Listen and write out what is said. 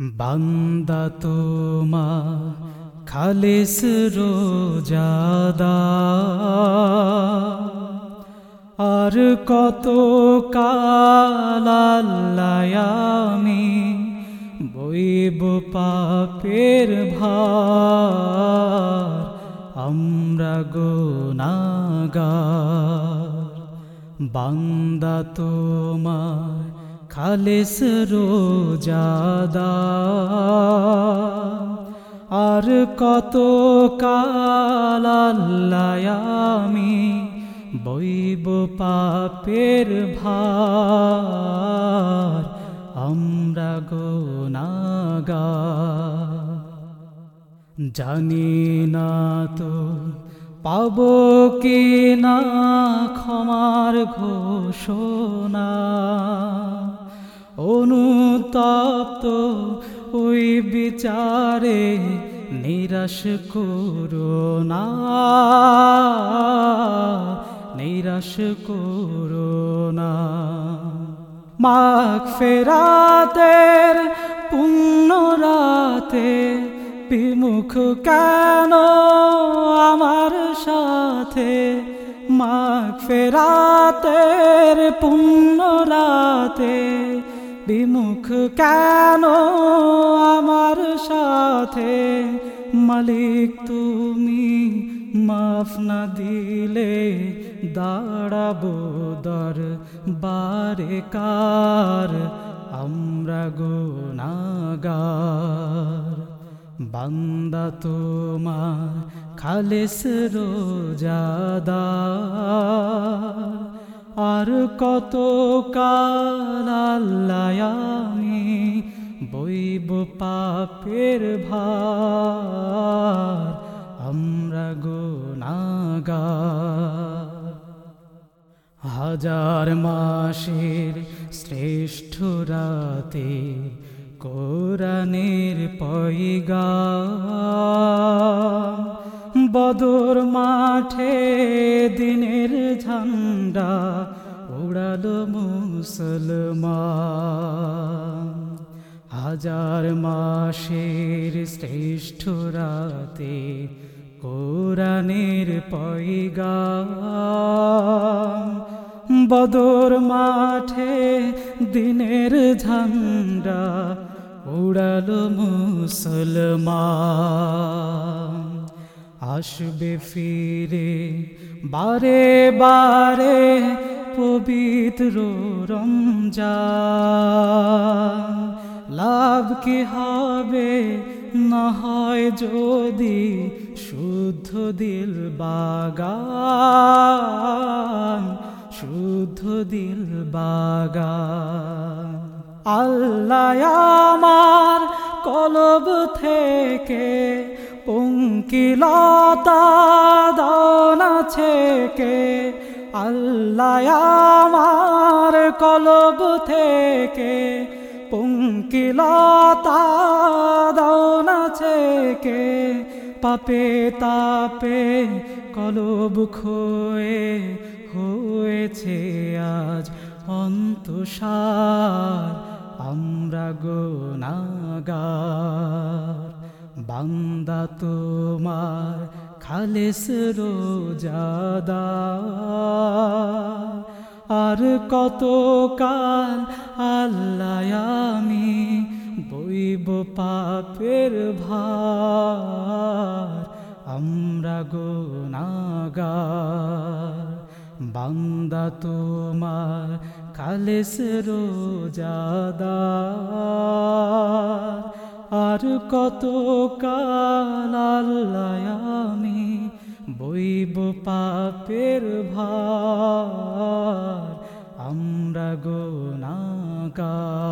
বান্দা তোমা খালিস রোজাদা। আর কত কালাল্লায়ামি বইব পাপের ভার আমরা গোনাগার। বান্দা তোমার খালিস রোজাদা। আর কত কালাল্লায়ামি বইব পাপের ভার, আমরা গোনাগার জানি না তো পাব কি না ক্ষমার ঘোষণা। অনুতপ্ত ওই বিচারে নিরাশ করোনা নিরাশ করোনা মাঘ ফেরাতের পুণ্য রাতে বিমুখ কেন আমার সাথে? মাঘ ফেরাতের পুণ্য রাতে বিমুখ কেন আমার সাথে? মালিক, তুমি মাফ না দিলে দাঁড়াবো দর বারে কার? আমরা গোনাগার বান্দা তোমার খালেস রোজাদা আর কত কাল আল্লায়ামি বইব পাপের ভার, আমরা গোনাগার হাজার মাসের শ্রেষ্ঠ রাতে কোরআনের পয়গা বদর মাঠে দিনের ঝান্ডা উড়ালো মুসলমান, হাজার মাসের শ্রেষ্ঠ রাতে কোরআনের পয়গা বদর মাঠে দিনের ঝান্ডা উড়ালো মুসলমান। আসবে ফিরে বারে বারে পবিত্র রমজান। লাভ কি হবে? না হয় যদি শুদ্ধ দিল বাগান, শুদ্ধ দিল বাগান। আল্লাহ আমার কলব থেকে পঙ্কিলতা দানা ছেকে আল্লাহ আমার কলব থেকে পঙ্কিলতা দানা ছেকে। পাপে তাপে কলব খোয়ে, হয়েছে আজ অন্তসার। আমরা গোনাগার বান্দা তোমার খালেস রোজাদা আর কত কাল আল্লায়ামি বইব পাপের ভার। আমরা গো গোনাগার বান্দা তোমার খালেস রোজাদা আর কত কাল আল্লায়ামি বইব পাপের ভার। আমরা গোনাগার